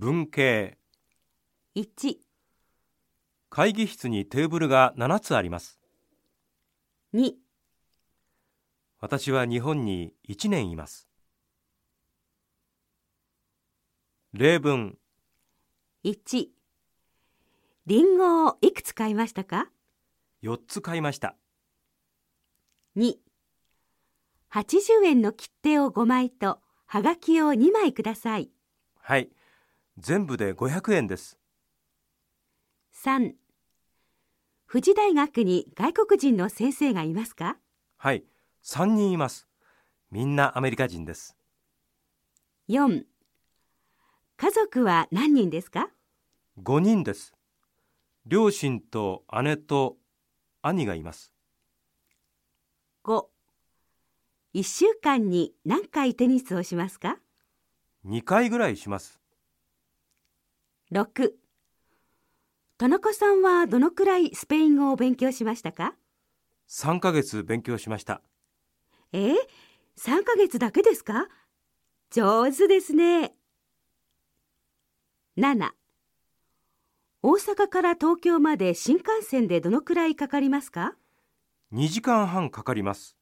文系。1、会議室にテーブルが7つあります。2、私は日本に1年います。例文。1リンゴをいくつ買いましたか？4つ買いました。2 80円の切手を5枚とはがきを2枚ください。はい全部で500円です。3富士大学に外国人の先生がいますか？はい。3人います。みんなアメリカ人です。4家族は何人ですか？5人です。両親と姉と兄がいます。5 1週間に何回テニスをしますか？2回ぐらいします6田中さんはどのくらいスペイン語を勉強しましたか？3ヶ月勉強しました。え？ー、3ヶ月だけですか？上手ですね。7大阪から東京まで新幹線でどのくらいかかりますか？2時間半かかります